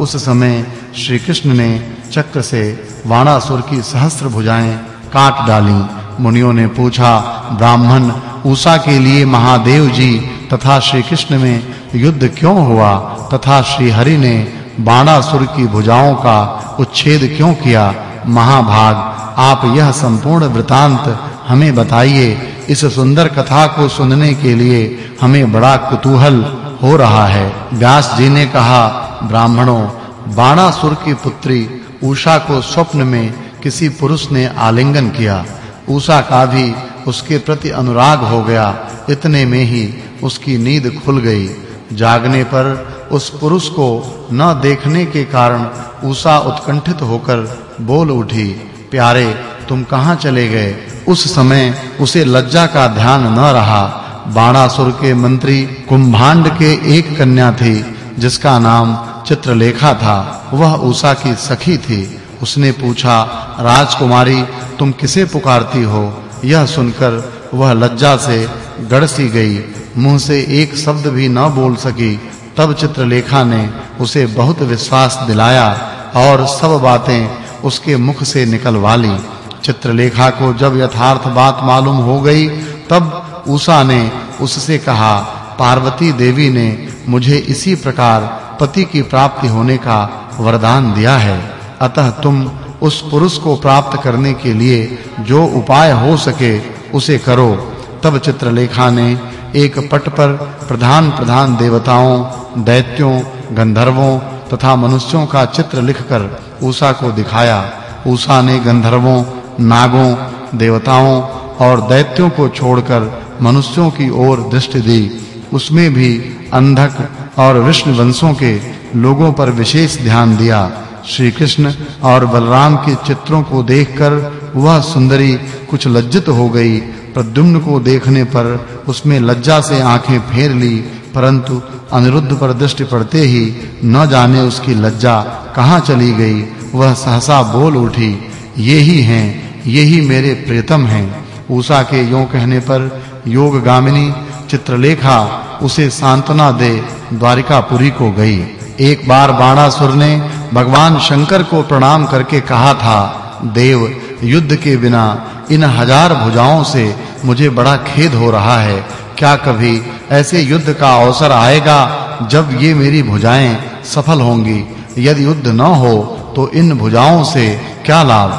उस समय श्री कृष्ण ने चक्र से वाणासुर की सहस्त्र भुजाएँ काट डाली। मुनियों ने पूछा, ब्राह्मण उषा के लिए महादेव जी तथा श्री कृष्ण में युद्ध क्यों हुआ? तथा श्री हरि ने बाणासुर की भुजाओं का उच्छेद क्यों किया? महाभाग, आप यह संपूर्ण वृतांत हमें बताइए। इस सुंदर कथा को सुनने के लिए हमें बड़ा कुतूहल हो रहा है। व्यास जी ने कहा ब्राह्मणों, बाणासुर की पुत्री उषा को स्वप्न में किसी पुरुष ने आलिंगन किया। उषा का भी उसके प्रति अनुराग हो गया। इतने में ही उसकी नींद खुल गई। जागने पर उस पुरुष को न देखने के कारण उषा उत्कंठित होकर बोल उठी, प्यारे, तुम कहाँ चले गए? उस समय उसे लज्जा का ध्यान न रहा। बाणासुर के मंत्री कुंभांड के एक कन्या थी। जिसका नाम चित्रलेखा था, वह उषा की सखी थी। उसने पूछा, राजकुमारी, तुम किसे पुकारती हो? यह सुनकर वह लज्जा से गड़सी गई। मुँह से एक शब्द भी न बोल सकी। तब चित्रलेखा ने उसे बहुत विश्वास दिलाया और सब बातें उसके मुख से निकलवा ली चित्रलेखा को जब यथार्थ बात मालूम हो गई, तब उषा ने उससे कहा, पार्वती देवी ने मुझे इसी प्रकार पति की प्राप्ति होने का वरदान दिया है। अतः तुम उस पुरुष को प्राप्त करने के लिए जो उपाय हो सके, उसे करो। तब चित्रलेखा ने एक पट पर प्रधान प्रधान देवताओं, दैत्यों, गंधर्वों तथा मनुष्यों का चित्र लिखकर उषा को दिखाया। उषा ने गंधर्वों, नागों, देवताओं और दैत्यों को छोड़कर मनुष्यों की ओर दृष्टि दी। उसमें भी अंधक और विष्णु वंशों के लोगों पर विशेष ध्यान दिया। श्री कृष्ण और बलराम के चित्रों को देखकर वह सुंदरी कुछ लज्जित हो गई। प्रद्युम्न को देखने पर उसमें लज्जा से आँखें फेर ली, परंतु अनिरुद्ध पर दृष्टि पड़ते ही न जाने उसकी लज्जा कहाँ चली गई। वह सहसा बोल उठी यही ही यही मेरे प्रियतम हैं। उषा के यों कहने पर योगगामिनी चित्रलेखा उसे सांत्वना दे, द्वारिकापुरी को गई। एक बार बाणासुर ने भगवान शंकर को प्रणाम करके कहा था, देव, युद्ध के बिना इन हज़ार भुजाओं से मुझे बड़ा खेद हो रहा है। क्या कभी ऐसे युद्ध का अवसर आएगा जब ये मेरी भुजाएँ सफल होंगी? यदि युद्ध न हो तो इन भुजाओं से क्या लाभ?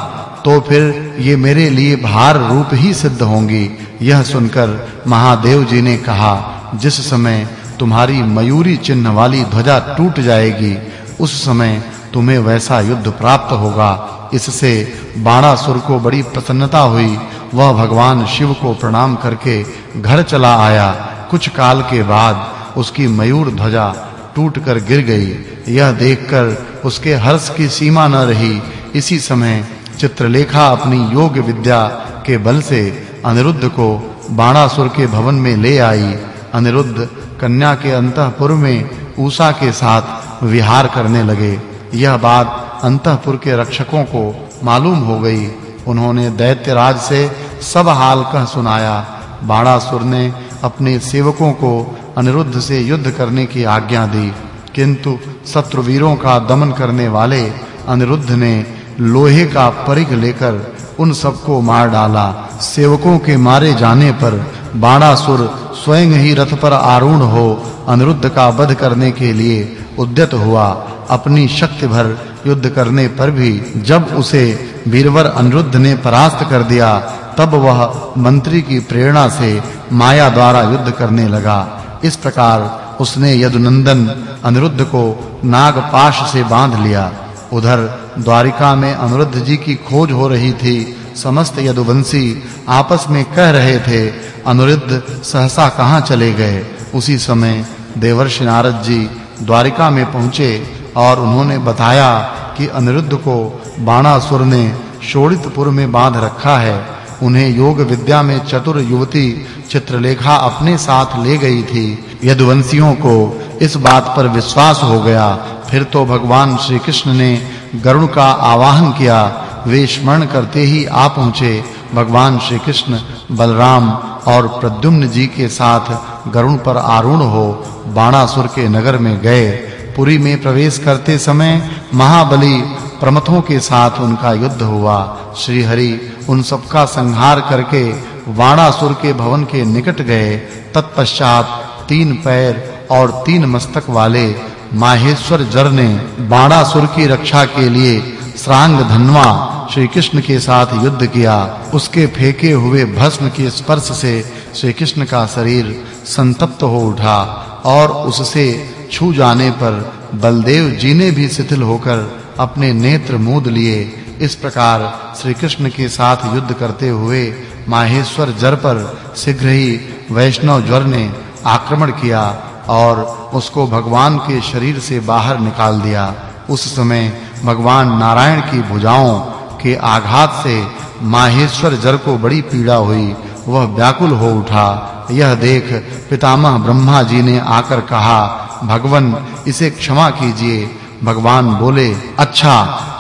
तो फिर ये मेरे लिए भार रूप ही सिद्ध होंगी। यह सुनकर महादेव जी ने कहा जिस समय तुम्हारी मयूरी चिन्ह वाली ध्वजा टूट जाएगी, उस समय तुम्हें वैसा युद्ध प्राप्त होगा। इससे बाणासुर को बड़ी प्रसन्नता हुई। वह भगवान शिव को प्रणाम करके घर चला आया। कुछ काल के बाद उसकी मयूर ध्वजा टूटकर गिर गई। यह देखकर उसके हर्ष की सीमा न रही। इसी समय चित्रलेखा अपनी योग विद्या के बल से अनिरुद्ध को बाणासुर के भवन में ले आई। अनिरुद्ध कन्या के अंतःपुर में उषा के साथ विहार करने लगे। यह बात अंतःपुर के रक्षकों को मालूम हो गई। उन्होंने दैत्यराज से सब हाल कह सुनाया। बाणासुर ने अपने सेवकों को अनिरुद्ध से युद्ध करने की आज्ञा दी। किंतु शत्रुवीरों का दमन करने वाले अनिरुद्ध ने लोहे का परिघ लेकर उन सबको मार डाला। सेवकों के मारे जाने पर बाणासुर स्वयं ही रथ पर आरूढ़ हो, अनिरुद्ध का वध करने के लिए उद्यत हुआ। अपनी शक्ति भर युद्ध करने पर भी जब उसे वीरवर अनिरुद्ध ने परास्त कर दिया, तब वह मंत्री की प्रेरणा से माया द्वारा युद्ध करने लगा। इस प्रकार उसने यदुनंदन अनिरुद्ध को नागपाश से बाँध लिया। उधर द्वारिका में अनिरुद्ध जी की खोज हो रही थी। समस्त यदुवंशी आपस में कह रहे थे, अनिरुद्ध सहसा कहाँ चले गए? उसी समय देवर्षि नारद जी द्वारिका में पहुँचे और उन्होंने बताया कि अनिरुद्ध को बाणासुर ने शोड़ितपुर में बाँध रखा है। उन्हें योग विद्या में चतुर युवती चित्रलेखा अपने साथ ले गई थी। यदुवंशियों को इस बात पर विश्वास हो गया। फिर तो भगवान श्री कृष्ण ने गरुण का आवाहन किया वे स्मरण करते ही आ पहुँचे भगवान श्री कृष्ण बलराम और प्रद्युम्न जी के साथ गरुण पर आरूढ़ हो बाणासुर के नगर में गए। पुरी में प्रवेश करते समय महाबली प्रमथों के साथ उनका युद्ध हुआ। श्री हरि उन सबका संहार करके वाणासुर के भवन के निकट गए। तत्पश्चात तीन पैर और तीन मस्तक वाले माहेश्वर जर ने बाणासुर की रक्षा के लिए श्रांग धनवा श्री कृष्ण के साथ युद्ध किया। उसके फेंके हुए भस्म के स्पर्श से श्री कृष्ण का शरीर संतप्त हो उठा और उससे छू जाने पर बलदेव जी ने भी शिथिल होकर अपने नेत्र मूद लिए। इस प्रकार श्री कृष्ण के साथ युद्ध करते हुए माहेश्वर जर पर शीघ्र ही वैष्णव ज्वर ने आक्रमण किया और उसको भगवान के शरीर से बाहर निकाल दिया। उस समय भगवान नारायण की भुजाओं के आघात से माहेश्वर जर को बड़ी पीड़ा हुई। वह व्याकुल हो उठा। यह देख पितामह ब्रह्मा जी ने आकर कहा, भगवन, इसे क्षमा कीजिए। भगवान बोले अच्छा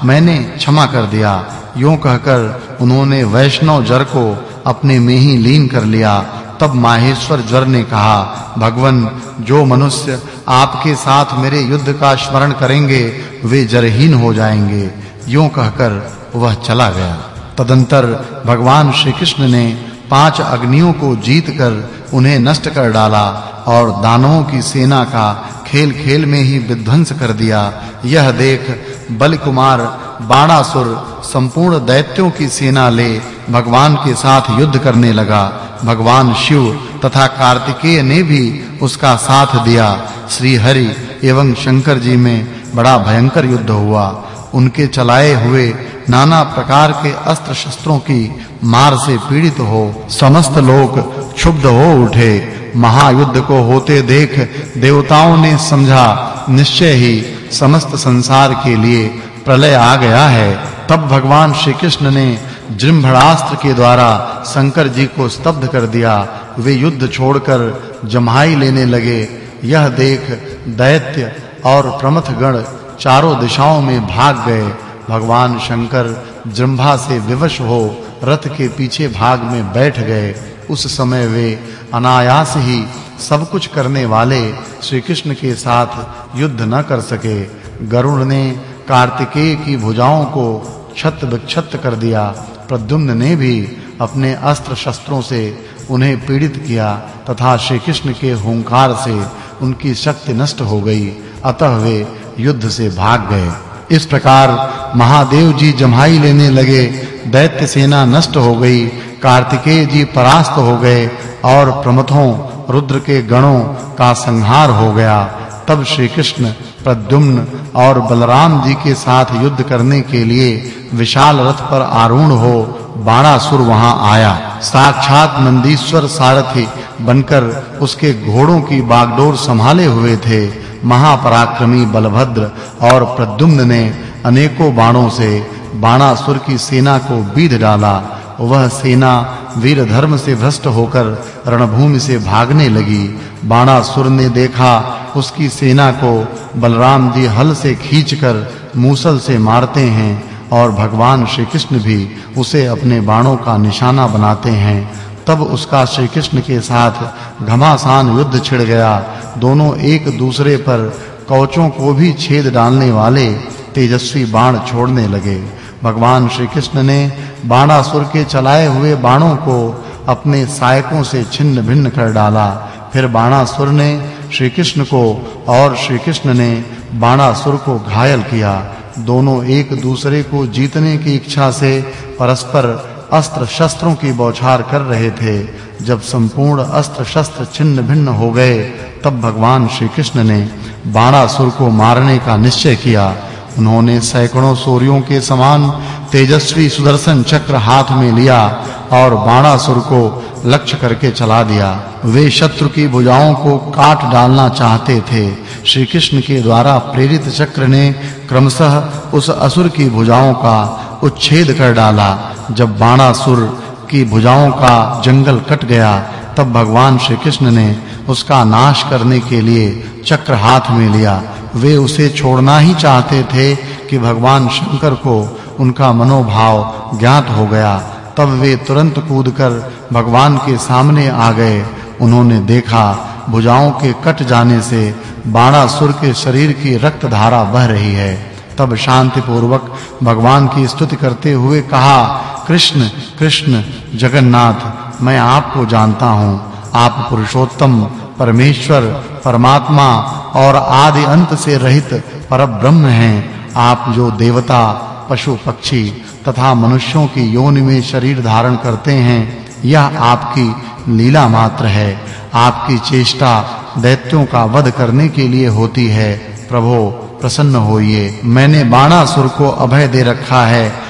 मैंने क्षमा कर दिया। यूँ कहकर उन्होंने वैष्णव जर को अपने में ही लीन कर लिया। तब माहेश्वर ज्वर ने कहा, भगवन, जो मनुष्य आपके साथ मेरे युद्ध का स्मरण करेंगे, वे जरहीन हो जाएँगे। यूँ कहकर वह चला गया। तदंतर भगवान श्री कृष्ण ने पाँच अग्नियों को जीतकर उन्हें नष्ट कर डाला और दानवों की सेना का खेल-खेल में ही विध्वंस कर दिया। यह देख बल कुमार बाणासुर संपूर्ण दैत्यों की सेना ले भगवान के साथ युद्ध करने लगा। भगवान शिव तथा कार्तिकेय ने भी उसका साथ दिया। श्री हरि एवं शंकर जी में बड़ा भयंकर युद्ध हुआ। उनके चलाए हुए नाना प्रकार के अस्त्र शस्त्रों की मार से पीड़ित हो, समस्त लोग क्षुब्ध हो उठे। महायुद्ध को होते देख देवताओं ने समझा, निश्चय ही समस्त संसार के लिए प्रलय आ गया है। तब भगवान श्री कृष्ण ने जृंभणास्त्र के द्वारा शंकर जी को स्तब्ध कर दिया। वे युद्ध छोड़कर जमाई लेने लगे। यह देख दैत्य और प्रमथ गण चारों दिशाओं में भाग गए। भगवान शंकर जृंभा से विवश हो रथ के पीछे भाग में बैठ गए। उस समय वे अनायास ही सब कुछ करने वाले श्री कृष्ण के साथ युद्ध न कर सके। गरुड़ ने कार्तिकेय की भुजाओं को छत विक्षत कर दिया। प्रद्युम्न ने भी अपने अस्त्र शस्त्रों से उन्हें पीड़ित किया तथा श्री कृष्ण के हुंकार से उनकी शक्ति नष्ट हो गई। अतः वे युद्ध से भाग गए। इस प्रकार महादेव जी जमाई लेने लगे। दैत्य सेना नष्ट हो गई। कार्तिकेय जी परास्त हो गए और प्रमथों रुद्र के गणों का संहार हो गया। तब श्री कृष्ण प्रद्युम्न और बलराम जी के साथ युद्ध करने के लिए विशाल रथ पर आरूढ़ हो बाणासुर वहाँ आया। साक्षात नंदीश्वर सारथी बनकर उसके घोड़ों की बागडोर संभाले हुए थे। महापराक्रमी बलभद्र और प्रद्युम्न ने अनेकों बाणों से बाणासुर की सेना को बीध डाला। वह सेना वीर धर्म से भ्रष्ट होकर रणभूमि से भागने लगी। बाणासुर ने देखा उसकी सेना को बलराम जी हल से खींचकर मूसल से मारते हैं और भगवान श्री कृष्ण भी उसे अपने बाणों का निशाना बनाते हैं। तब उसका श्री कृष्ण के साथ घमासान युद्ध छिड़ गया। दोनों एक दूसरे पर कवचों को भी छेद डालने वाले तेजस्वी बाण छोड़ने लगे। भगवान श्री कृष्ण ने बाणासुर के चलाए हुए बाणों को अपने सायकों से छिन्न भिन्न कर डाला। फिर बाणासुर ने श्री कृष्ण को और श्री कृष्ण ने बाणासुर को घायल किया। दोनों एक दूसरे को जीतने की इच्छा से परस्पर अस्त्र शस्त्रों की बौछार कर रहे थे। जब संपूर्ण अस्त्र शस्त्र छिन्न भिन्न हो गए, तब भगवान श्री कृष्ण ने बाणासुर को मारने का निश्चय किया। उन्होंने सैकड़ों सूर्यों के समान तेजस्वी सुदर्शन चक्र हाथ में लिया। और बाणासुर को लक्ष्य करके चला दिया। वे शत्रु की भुजाओं को काट डालना चाहते थे। श्री कृष्ण के द्वारा प्रेरित चक्र ने क्रमशः उस असुर की भुजाओं का उच्छेद कर डाला। जब बाणासुर की भुजाओं का जंगल कट गया, तब भगवान श्री कृष्ण ने उसका नाश करने के लिए चक्र हाथ में लिया। वे उसे छोड़ना ही चाहते थे कि भगवान शंकर को उनका मनोभाव ज्ञात हो गया। तब वे तुरंत कूदकर भगवान के सामने आ गए। उन्होंने देखा, भुजाओं के कट जाने से बाणासुर के शरीर की रक्त धारा बह रही है। तब शांति पूर्वक भगवान की स्तुति करते हुए कहा, कृष्ण कृष्ण, जगन्नाथ, मैं आपको जानता हूँ। आप पुरुषोत्तम, परमेश्वर, परमात्मा और आदि अंत से रहित परब्रह्म हैं। आप जो देवता, पशु, पक्षी तथा मनुष्यों की योनि में शरीर धारण करते हैं, यह आपकी लीला मात्र है। आपकी चेष्टा दैत्यों का वध करने के लिए होती है। प्रभो, प्रसन्न होइए। मैंने बाणासुर को अभय दे रखा है।